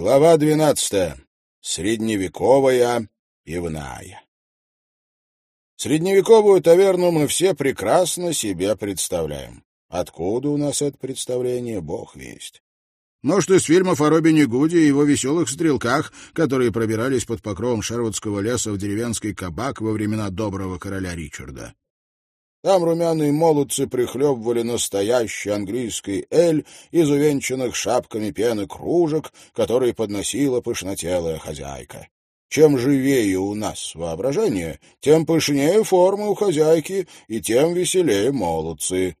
Глава двенадцатая. Средневековая пивная. Средневековую таверну мы все прекрасно себе представляем. Откуда у нас это представление, бог весть. Может, из фильмов о Робине Гуде и его веселых стрелках, которые пробирались под покровом Шервудского леса в деревенский кабак во времена доброго короля Ричарда. Там румяные молодцы прихлебывали настоящий английский эль из увенчанных шапками пены кружек, которые подносила пышнотелая хозяйка. Чем живее у нас воображение, тем пышнее формы у хозяйки и тем веселее молодцы.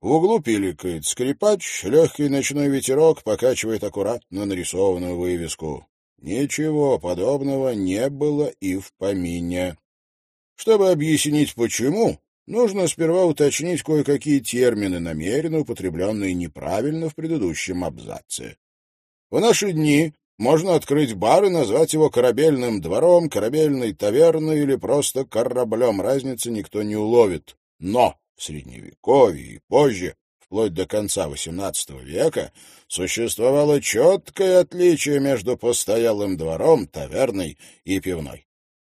В углу пиликает скрипач, легкий ночной ветерок покачивает аккуратно нарисованную вывеску. Ничего подобного не было и в помине. Чтобы объяснить почему, нужно сперва уточнить кое-какие термины, намеренно употребленные неправильно в предыдущем абзаце. В наши дни можно открыть бар и назвать его корабельным двором, корабельной таверной или просто кораблем. Разницы никто не уловит. Но в Средневековье и позже, вплоть до конца XVIII века, существовало четкое отличие между постоялым двором, таверной и пивной.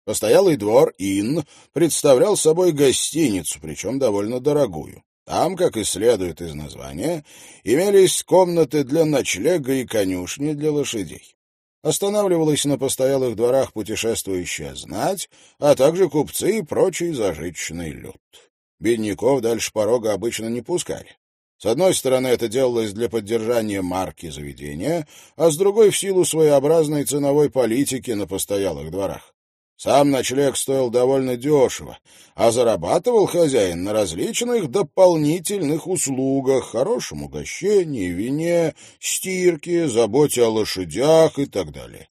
Постоялый двор «Ин» представлял собой гостиницу, причем довольно дорогую. Там, как и следует из названия, имелись комнаты для ночлега и конюшни для лошадей. Останавливалась на постоялых дворах путешествующая знать, а также купцы и прочий зажиточный люд. Бедняков дальше порога обычно не пускали. С одной стороны, это делалось для поддержания марки заведения, а с другой — в силу своеобразной ценовой политики на постоялых дворах. Сам ночлег стоил довольно дешево, а зарабатывал хозяин на различных дополнительных услугах, хорошем угощении, вине, стирке, заботе о лошадях и так далее.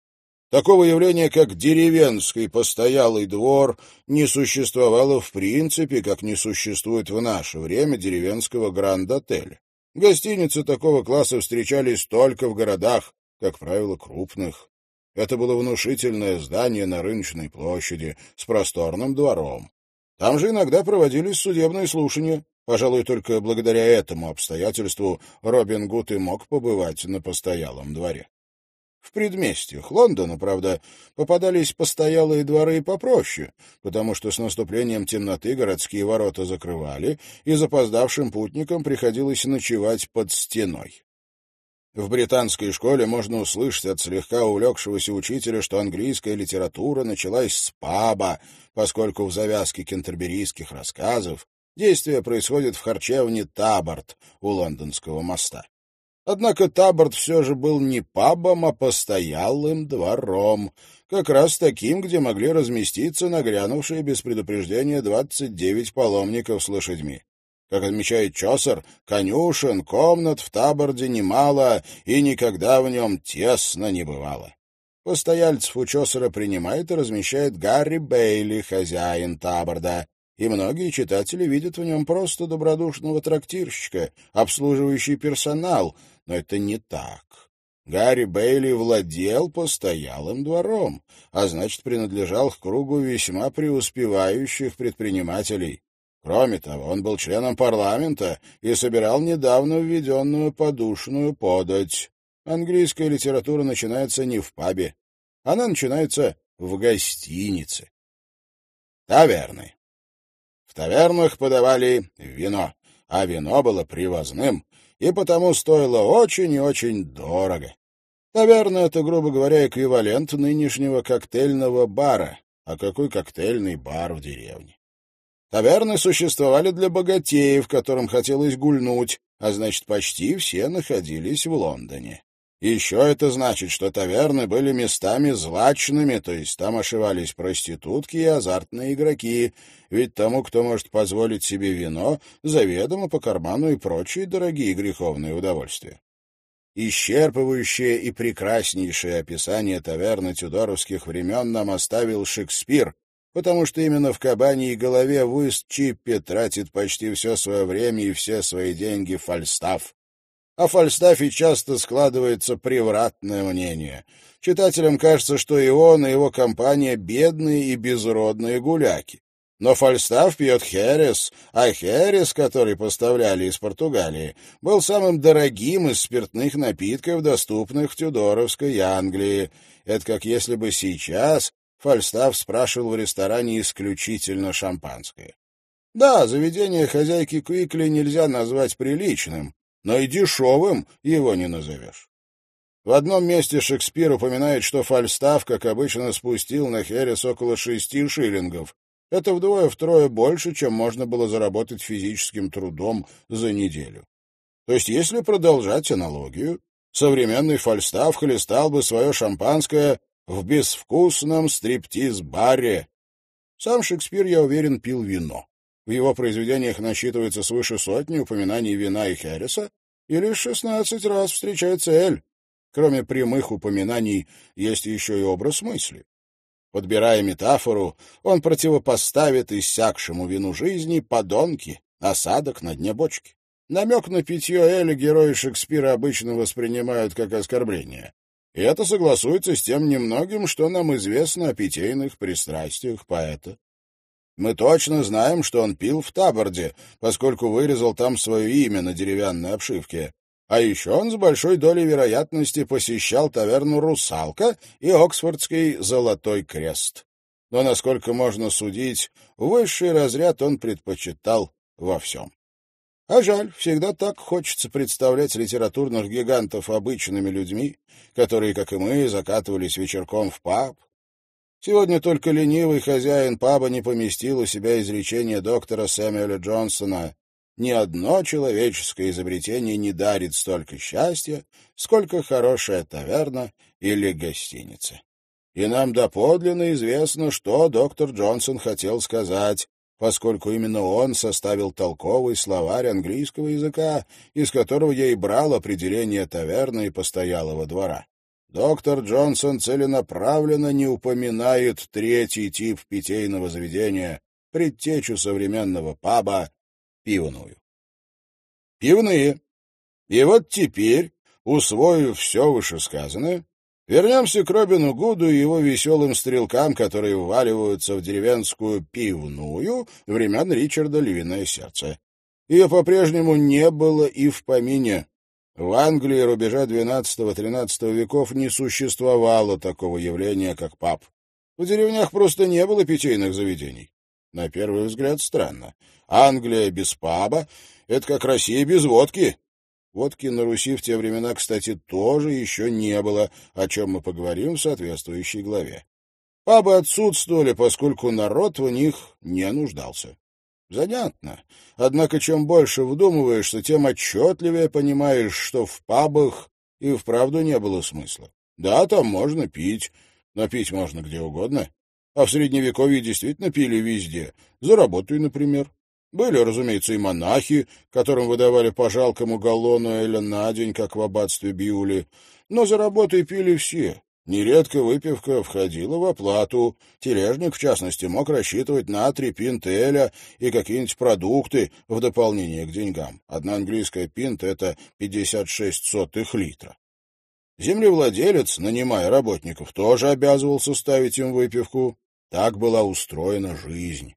Такого явления, как деревенский постоялый двор, не существовало в принципе, как не существует в наше время деревенского гранд-отеля. Гостиницы такого класса встречались только в городах, как правило, крупных. Это было внушительное здание на рыночной площади с просторным двором. Там же иногда проводились судебные слушания. Пожалуй, только благодаря этому обстоятельству Робин Гуд и мог побывать на постоялом дворе. В предместьях Лондона, правда, попадались постоялые дворы и попроще, потому что с наступлением темноты городские ворота закрывали, и запоздавшим путникам приходилось ночевать под стеной. В британской школе можно услышать от слегка увлекшегося учителя, что английская литература началась с паба, поскольку в завязке кентерберийских рассказов действие происходит в харчевне Таборт у лондонского моста. Однако Таборт все же был не пабом, а постоялым двором, как раз таким, где могли разместиться нагрянувшие без предупреждения двадцать девять паломников с лошадьми. Как отмечает Чосер, конюшен, комнат в Таборде немало, и никогда в нем тесно не бывало. Постояльцев у Чосера принимает и размещает Гарри Бейли, хозяин Таборда, и многие читатели видят в нем просто добродушного трактирщика, обслуживающий персонал, но это не так. Гарри Бейли владел постоялым двором, а значит, принадлежал к кругу весьма преуспевающих предпринимателей. Кроме того, он был членом парламента и собирал недавно введенную подушную подать. Английская литература начинается не в пабе. Она начинается в гостинице. Таверны. В тавернах подавали вино, а вино было привозным, и потому стоило очень и очень дорого. Таверна — это, грубо говоря, эквивалент нынешнего коктейльного бара. А какой коктейльный бар в деревне? Таверны существовали для богатеев, которым хотелось гульнуть, а значит, почти все находились в Лондоне. Еще это значит, что таверны были местами злачными, то есть там ошивались проститутки и азартные игроки, ведь тому, кто может позволить себе вино, заведомо по карману и прочие дорогие греховные удовольствия. Исчерпывающее и прекраснейшее описание таверны тюдоровских времен нам оставил Шекспир, потому что именно в кабане и голове Вуист Чиппи тратит почти все свое время и все свои деньги Фальстаф. О Фальстафе часто складывается превратное мнение. Читателям кажется, что и он, и его компания бедные и безродные гуляки. Но Фальстаф пьет херес, а херес, который поставляли из Португалии, был самым дорогим из спиртных напитков, доступных в Тюдоровской Англии. Это как если бы сейчас Фальстаф спрашивал в ресторане исключительно шампанское. Да, заведение хозяйки Квикли нельзя назвать приличным, но и дешевым его не назовешь. В одном месте Шекспир упоминает, что Фальстаф, как обычно, спустил на Херес около шести шиллингов, это вдвое-втрое больше, чем можно было заработать физическим трудом за неделю. То есть, если продолжать аналогию, современный Фальстав хлестал бы свое шампанское в безвкусном стриптиз-баре. Сам Шекспир, я уверен, пил вино. В его произведениях насчитывается свыше сотни упоминаний вина и Херриса, и лишь шестнадцать раз встречается Эль. Кроме прямых упоминаний, есть еще и образ мысли. Подбирая метафору, он противопоставит иссякшему вину жизни подонки, осадок на дне бочки. Намек на питье Эля герои Шекспира обычно воспринимают как оскорбление. И это согласуется с тем немногим, что нам известно о питейных пристрастиях поэта. Мы точно знаем, что он пил в Таборде, поскольку вырезал там свое имя на деревянной обшивке. А еще он с большой долей вероятности посещал таверну «Русалка» и Оксфордский «Золотой крест». Но, насколько можно судить, высший разряд он предпочитал во всем. А жаль, всегда так хочется представлять литературных гигантов обычными людьми, которые, как и мы, закатывались вечерком в паб. Сегодня только ленивый хозяин паба не поместил у себя изречение доктора Сэмюэля Джонсона ни одно человеческое изобретение не дарит столько счастья, сколько хорошая таверна или гостиница. И нам доподлинно известно, что доктор Джонсон хотел сказать, поскольку именно он составил толковый словарь английского языка, из которого я и брал определение таверны и постоялого двора. Доктор Джонсон целенаправленно не упоминает третий тип питейного заведения, предтечу современного паба пивную. Пивные. И вот теперь, усвоив все вышесказанное, вернемся к Робину Гуду и его веселым стрелкам, которые вваливаются в деревенскую пивную времен Ричарда «Львиное сердце». Ее по-прежнему не было и в помине. В Англии рубежа XII-XIII веков не существовало такого явления, как паб. В деревнях просто не было питейных заведений. На первый взгляд странно. Англия без паба — это как Россия без водки. Водки на Руси в те времена, кстати, тоже еще не было, о чем мы поговорим в соответствующей главе. Пабы отсутствовали, поскольку народ в них не нуждался. Занятно. Однако чем больше вдумываешься, тем отчетливее понимаешь, что в пабах и вправду не было смысла. Да, там можно пить, но пить можно где угодно. А в Средневековье действительно пили везде. За работой, например. Были, разумеется, и монахи, которым выдавали по жалкому галлону эля на день, как в аббатстве Бьюли. Но за работой пили все. Нередко выпивка входила в оплату. Тележник, в частности, мог рассчитывать на три пинты и какие-нибудь продукты в дополнение к деньгам. Одна английская пинта — это 56 сотых литра. Землевладелец, нанимая работников, тоже обязывался ставить им выпивку. Так была устроена жизнь.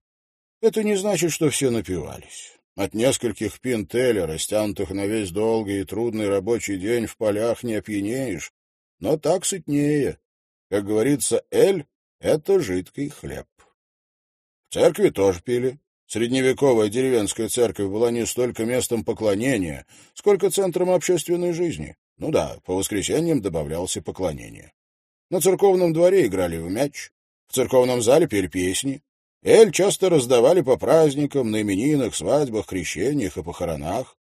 Это не значит, что все напивались. От нескольких пинтеля, растянутых на весь долгий и трудный рабочий день, в полях не опьянеешь, но так сытнее. Как говорится, эль — это жидкий хлеб. В церкви тоже пили. Средневековая деревенская церковь была не столько местом поклонения, сколько центром общественной жизни. Ну да, по воскресеньям добавлялось поклонение. На церковном дворе играли в мяч, в церковном зале пели песни. Эль часто раздавали по праздникам, на именинах, свадьбах, крещениях и похоронах.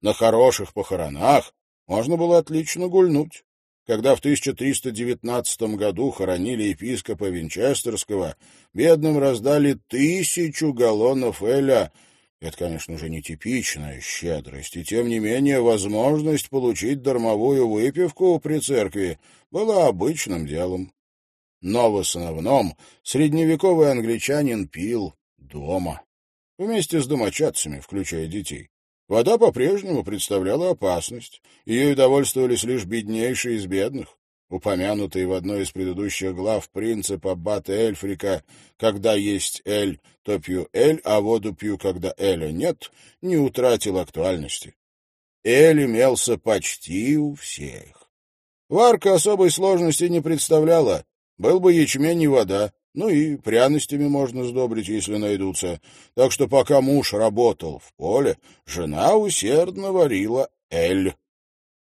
На хороших похоронах можно было отлично гульнуть. Когда в 1319 году хоронили епископа Винчестерского, бедным раздали тысячу галлонов эля. Это, конечно же, нетипичная щедрость, и тем не менее возможность получить дармовую выпивку при церкви была обычным делом. Но в основном средневековый англичанин пил дома. Вместе с домочадцами, включая детей. Вода по-прежнему представляла опасность. Ее довольствовались лишь беднейшие из бедных. Упомянутый в одной из предыдущих глав принцип аббата Эльфрика «когда есть эль, то пью эль, а воду пью, когда эля нет», не утратил актуальности. Эль имелся почти у всех. Варка особой сложности не представляла. Был бы ячмень и вода, ну и пряностями можно сдобрить, если найдутся. Так что пока муж работал в поле, жена усердно варила эль.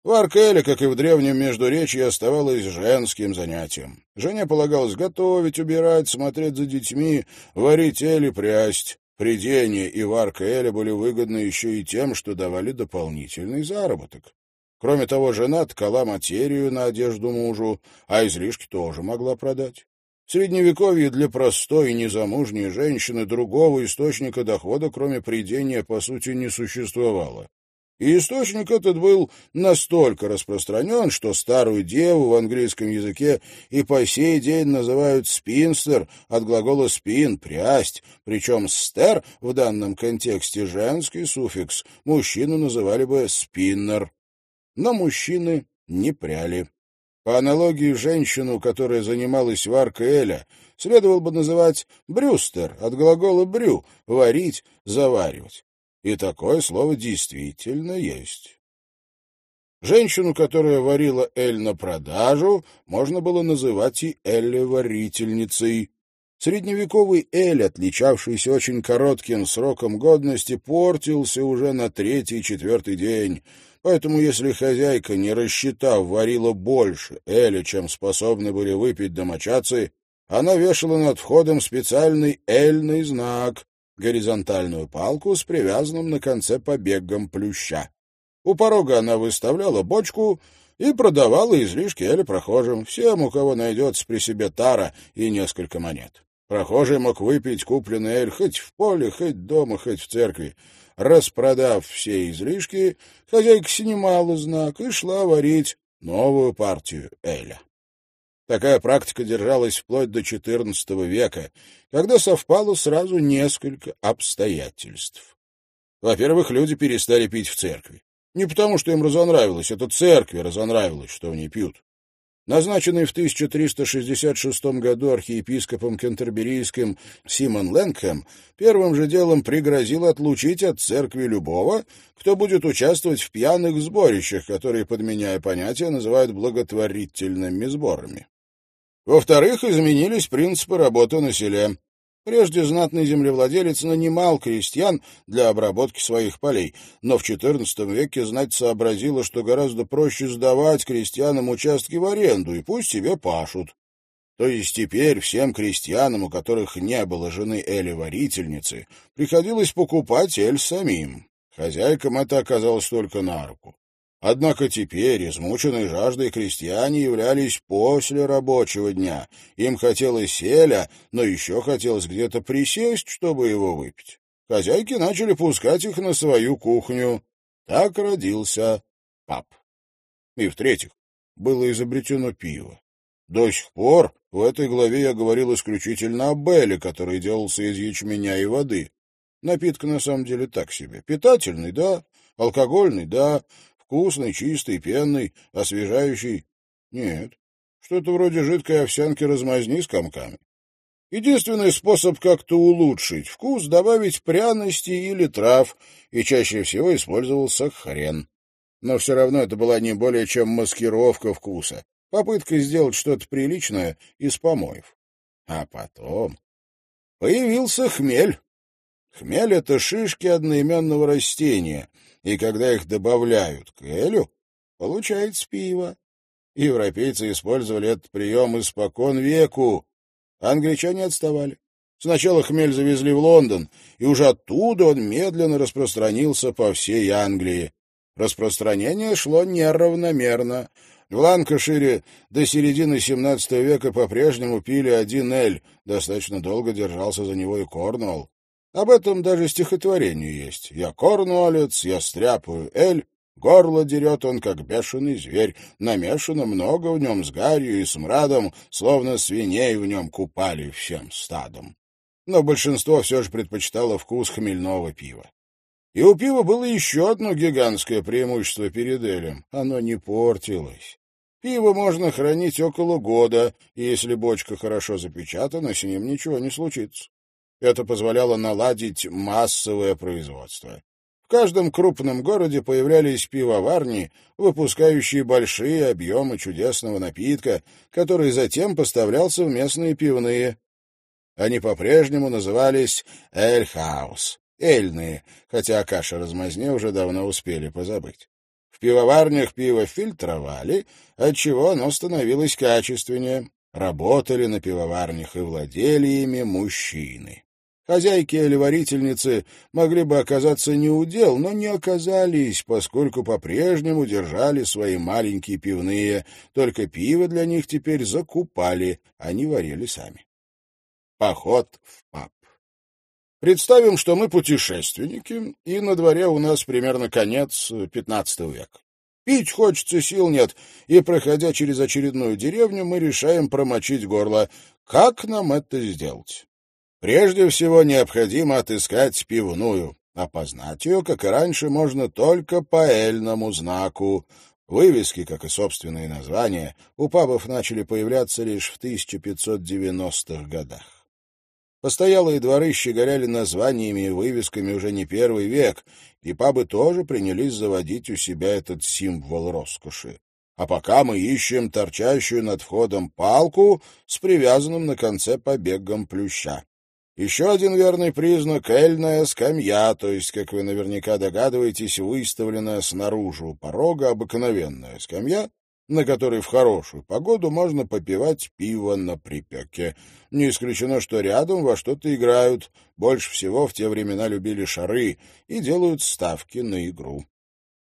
Варка эля, как и в древнем Междуречье, оставалась женским занятием. Жене полагалось готовить, убирать, смотреть за детьми, варить эль и прясть. Придение и варка эля были выгодны еще и тем, что давали дополнительный заработок. Кроме того, жена ткала материю на одежду мужу, а излишки тоже могла продать. В Средневековье для простой и незамужней женщины другого источника дохода, кроме придения, по сути, не существовало. И источник этот был настолько распространен, что старую деву в английском языке и по сей день называют спинстер от глагола «спин» — «прясть», причем «стер» в данном контексте женский суффикс, мужчину называли бы «спиннер». Но мужчины не пряли. По аналогии женщину, которая занималась варкой Эля, следовало бы называть брюстер, от глагола «брю» — «варить», «заваривать». И такое слово действительно есть. Женщину, которая варила эль на продажу, можно было называть и эль-варительницей. Средневековый эль, отличавшийся очень коротким сроком годности, портился уже на третий-четвертый день — Поэтому, если хозяйка, не рассчитав, варила больше эля, чем способны были выпить домочадцы, она вешала над входом специальный эльный знак — горизонтальную палку с привязанным на конце побегом плюща. У порога она выставляла бочку и продавала излишки эля прохожим, всем, у кого найдется при себе тара и несколько монет. Прохожий мог выпить купленный эль хоть в поле, хоть дома, хоть в церкви. Распродав все излишки, хозяйка снимала знак и шла варить новую партию эля. Такая практика держалась вплоть до XIV века, когда совпало сразу несколько обстоятельств. Во-первых, люди перестали пить в церкви. Не потому, что им разонравилось, это церкви разонравилось, что они пьют. Назначенный в 1366 году архиепископом Кентерберийским Симон Лэнгхэм первым же делом пригрозил отлучить от церкви любого, кто будет участвовать в пьяных сборищах, которые, подменяя понятия, называют благотворительными сборами. Во-вторых, изменились принципы работы на селе. Прежде знатный землевладелец нанимал крестьян для обработки своих полей, но в XIV веке знать сообразила, что гораздо проще сдавать крестьянам участки в аренду, и пусть себе пашут. То есть теперь всем крестьянам, у которых не было жены Эли-варительницы, приходилось покупать эль самим. Хозяйкам это оказалось только на руку. Однако теперь измученные жаждой крестьяне являлись после рабочего дня. Им хотелось селя, но еще хотелось где-то присесть, чтобы его выпить. Хозяйки начали пускать их на свою кухню. Так родился пап. И в-третьих, было изобретено пиво. До сих пор в этой главе я говорил исключительно о Белле, который делался из ячменя и воды. Напиток на самом деле так себе. Питательный, да, алкогольный, да, Вкусный, чистый, пенный, освежающий. Нет, что-то вроде жидкой овсянки размазни с комками. Единственный способ как-то улучшить вкус — добавить пряности или трав, и чаще всего использовался хрен. Но все равно это была не более чем маскировка вкуса, попытка сделать что-то приличное из помоев. А потом появился хмель. Хмель — это шишки одноименного растения — и когда их добавляют к элю, получается пиво. Европейцы использовали этот прием испокон веку. Англичане отставали. Сначала хмель завезли в Лондон, и уже оттуда он медленно распространился по всей Англии. Распространение шло неравномерно. В Ланкашире до середины XVII века по-прежнему пили один эль, достаточно долго держался за него и Корнуолл. Об этом даже стихотворение есть. «Я корнуолец, я стряпаю эль, горло дерет он, как бешеный зверь, намешано много в нем с гарью и смрадом, словно свиней в нем купали всем стадом». Но большинство все же предпочитало вкус хмельного пива. И у пива было еще одно гигантское преимущество перед элем — оно не портилось. Пиво можно хранить около года, и если бочка хорошо запечатана, с ним ничего не случится. Это позволяло наладить массовое производство. В каждом крупном городе появлялись пивоварни, выпускающие большие объемы чудесного напитка, который затем поставлялся в местные пивные. Они по-прежнему назывались «Эльхаус» — «Эльные», хотя о каше-размазне уже давно успели позабыть пивоварнях пиво фильтровали, отчего оно становилось качественнее. Работали на пивоварнях и владели ими мужчины. Хозяйки или варительницы могли бы оказаться неудел, но не оказались, поскольку по-прежнему держали свои маленькие пивные, только пиво для них теперь закупали, они варили сами. Поход в паб. Представим, что мы путешественники, и на дворе у нас примерно конец XV века. Пить хочется, сил нет, и, проходя через очередную деревню, мы решаем промочить горло. Как нам это сделать? Прежде всего необходимо отыскать пивную. Опознать ее, как и раньше, можно только по эльному знаку. Вывески, как и собственные названия, у пабов начали появляться лишь в 1590-х годах. Постоялые дворы щеголяли названиями и вывесками уже не первый век, и пабы тоже принялись заводить у себя этот символ роскоши. А пока мы ищем торчащую над входом палку с привязанным на конце побегом плюща. Еще один верный признак — эльная скамья, то есть, как вы наверняка догадываетесь, выставленная снаружи у порога обыкновенная скамья, на которой в хорошую погоду можно попивать пиво на припеке. Не исключено, что рядом во что-то играют. Больше всего в те времена любили шары и делают ставки на игру.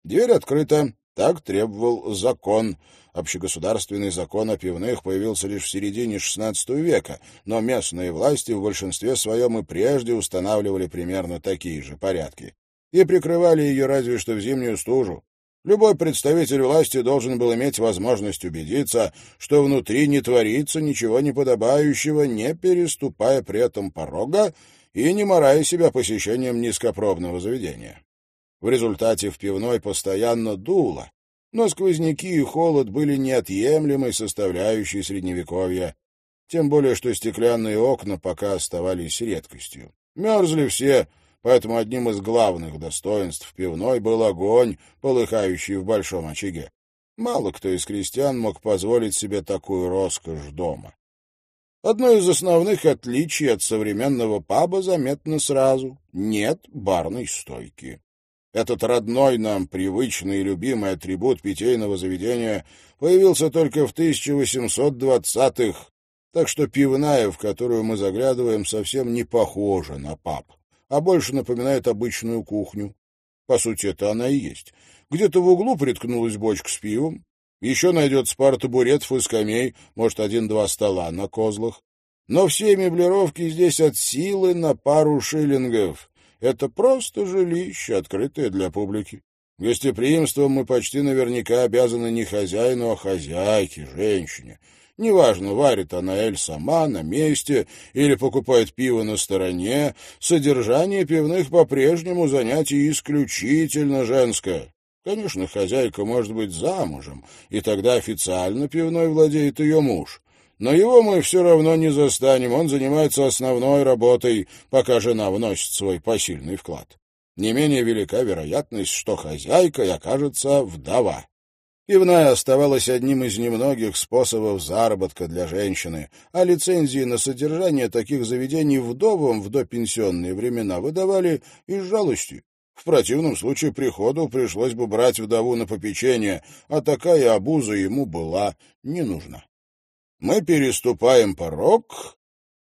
Дверь открыта. Так требовал закон. Общегосударственный закон о пивных появился лишь в середине XVI века, но местные власти в большинстве своем и прежде устанавливали примерно такие же порядки. И прикрывали ее разве что в зимнюю стужу. Любой представитель власти должен был иметь возможность убедиться, что внутри не творится ничего неподобающего, не переступая при этом порога и не морая себя посещением низкопробного заведения. В результате в пивной постоянно дуло, но сквозняки и холод были неотъемлемой составляющей Средневековья, тем более что стеклянные окна пока оставались редкостью. Мерзли все — поэтому одним из главных достоинств пивной был огонь, полыхающий в большом очаге. Мало кто из крестьян мог позволить себе такую роскошь дома. Одно из основных отличий от современного паба заметно сразу — нет барной стойки. Этот родной нам, привычный и любимый атрибут питейного заведения появился только в 1820-х, так что пивная, в которую мы заглядываем, совсем не похожа на паб а больше напоминает обычную кухню. По сути, это она и есть. Где-то в углу приткнулась бочка с пивом, еще найдется пара табуретов и скамей, может, один-два стола на козлах. Но все меблировки здесь от силы на пару шиллингов. Это просто жилище, открытое для публики. Гостеприимством мы почти наверняка обязаны не хозяину, а хозяйке, женщине. Неважно, варит она эль сама, на месте, или покупает пиво на стороне, содержание пивных по-прежнему занятие исключительно женское. Конечно, хозяйка может быть замужем, и тогда официально пивной владеет ее муж. Но его мы все равно не застанем, он занимается основной работой, пока жена вносит свой посильный вклад. Не менее велика вероятность, что хозяйкой окажется вдова. Пивная оставалась одним из немногих способов заработка для женщины, а лицензии на содержание таких заведений вдовам в допенсионные времена выдавали из жалости. В противном случае приходу пришлось бы брать вдову на попечение, а такая обуза ему была не нужна. Мы переступаем порог,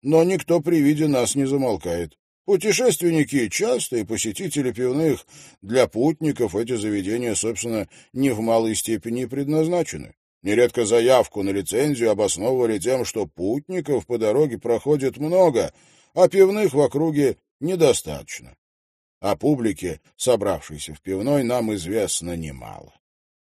но никто при виде нас не замолкает. Путешественники частые посетители пивных. Для путников эти заведения, собственно, не в малой степени предназначены. Нередко заявку на лицензию обосновывали тем, что путников по дороге проходит много, а пивных в округе недостаточно. О публике, собравшейся в пивной, нам известно немало.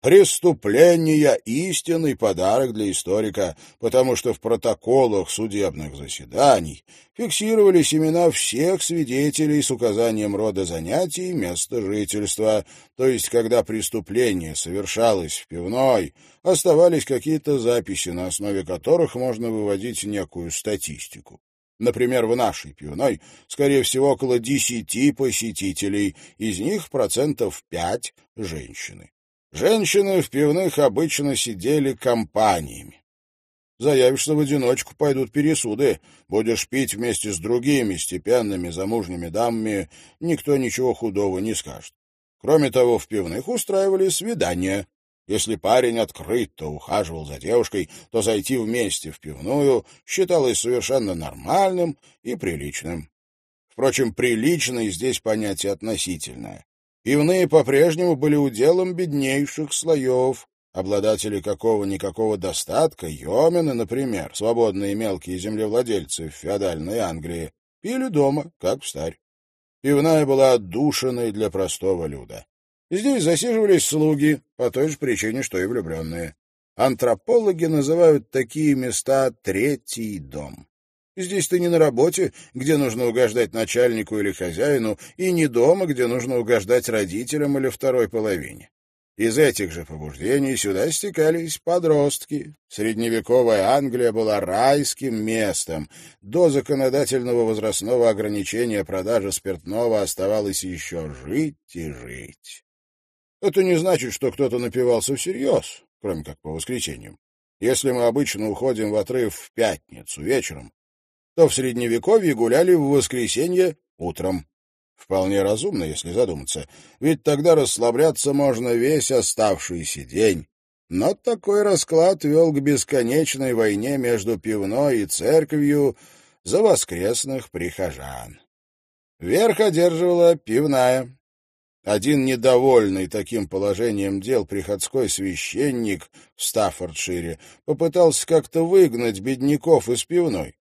Преступление — истинный подарок для историка, потому что в протоколах судебных заседаний фиксировались имена всех свидетелей с указанием рода занятий и места жительства, то есть когда преступление совершалось в пивной, оставались какие-то записи, на основе которых можно выводить некую статистику. Например, в нашей пивной, скорее всего, около десяти посетителей, из них процентов пять — женщины. Женщины в пивных обычно сидели компаниями. Заявишься в одиночку, пойдут пересуды. Будешь пить вместе с другими степенными замужними дамами, никто ничего худого не скажет. Кроме того, в пивных устраивали свидания. Если парень открыто ухаживал за девушкой, то зайти вместе в пивную считалось совершенно нормальным и приличным. Впрочем, «приличный» здесь понятие относительное. Пивные по-прежнему были уделом беднейших слоев, обладатели какого-никакого достатка, йомены, например, свободные мелкие землевладельцы в феодальной Англии, пили дома, как в старь. Пивная была отдушиной для простого люда. Здесь засиживались слуги, по той же причине, что и влюбленные. Антропологи называют такие места «третий дом». Здесь ты не на работе, где нужно угождать начальнику или хозяину, и не дома, где нужно угождать родителям или второй половине. Из этих же побуждений сюда стекались подростки. Средневековая Англия была райским местом. До законодательного возрастного ограничения продажи спиртного оставалось еще жить и жить. Это не значит, что кто-то напивался всерьез, кроме как по воскресеньям. Если мы обычно уходим в отрыв в пятницу вечером, то в Средневековье гуляли в воскресенье утром. Вполне разумно, если задуматься, ведь тогда расслабляться можно весь оставшийся день. Но такой расклад вел к бесконечной войне между пивной и церковью за воскресных прихожан. Верх одерживала пивная. Один недовольный таким положением дел приходской священник в Стаффордшире попытался как-то выгнать бедняков из пивной.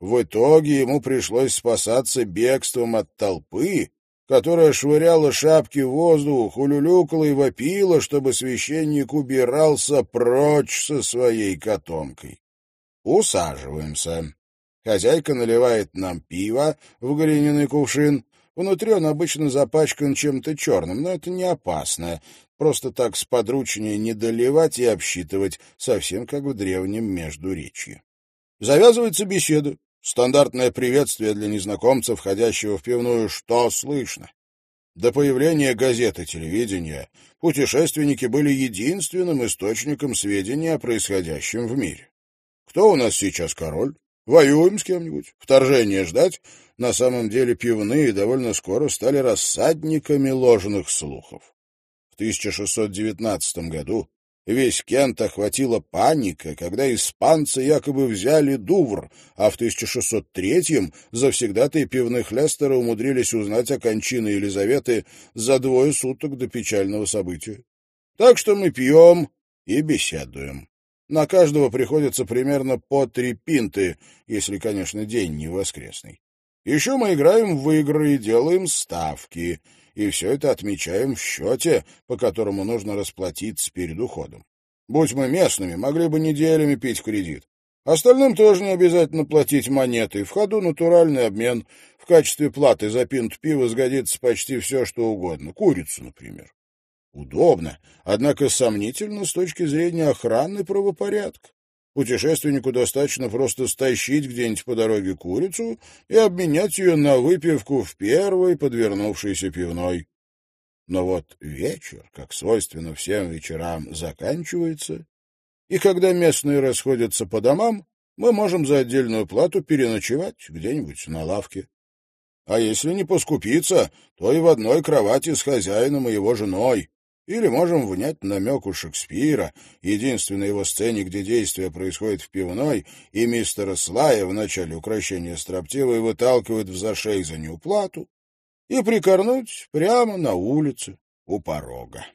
В итоге ему пришлось спасаться бегством от толпы, которая швыряла шапки в воздух, улюлюкала и вопила, чтобы священник убирался прочь со своей котомкой. Усаживаемся. Хозяйка наливает нам пиво в глиняный кувшин. Внутри он обычно запачкан чем-то черным, но это не опасно. Просто так сподручнее не доливать и обсчитывать, совсем как в древнем междуречье. Завязывается беседа. Стандартное приветствие для незнакомца, входящего в пивную «Что слышно?». До появления газет и телевидения путешественники были единственным источником сведений о происходящем в мире. Кто у нас сейчас король? Воюем с кем-нибудь? Вторжение ждать? На самом деле пивные довольно скоро стали рассадниками ложных слухов. В 1619 году Весь Кент охватила паника, когда испанцы якобы взяли Дувр, а в 1603-м завсегдатые пивных Лестера умудрились узнать о кончине Елизаветы за двое суток до печального события. Так что мы пьем и беседуем. На каждого приходится примерно по три пинты, если, конечно, день не воскресный. Еще мы играем в игры и делаем ставки — и все это отмечаем в счете, по которому нужно расплатиться перед уходом. Будь мы местными, могли бы неделями пить кредит. Остальным тоже не обязательно платить монеты. В ходу натуральный обмен. В качестве платы за пинт пива сгодится почти все, что угодно. Курицу, например. Удобно, однако сомнительно с точки зрения охраны правопорядка. Путешественнику достаточно просто стащить где-нибудь по дороге курицу и обменять ее на выпивку в первой подвернувшейся пивной. Но вот вечер, как свойственно всем вечерам, заканчивается, и когда местные расходятся по домам, мы можем за отдельную плату переночевать где-нибудь на лавке. А если не поскупиться, то и в одной кровати с хозяином и его женой. Или можем внять намек у Шекспира, единственной его сцене, где действие происходит в пивной, и мистера Слая в начале украшения строптивой выталкивают в зашей за неуплату, и прикорнуть прямо на улице у порога.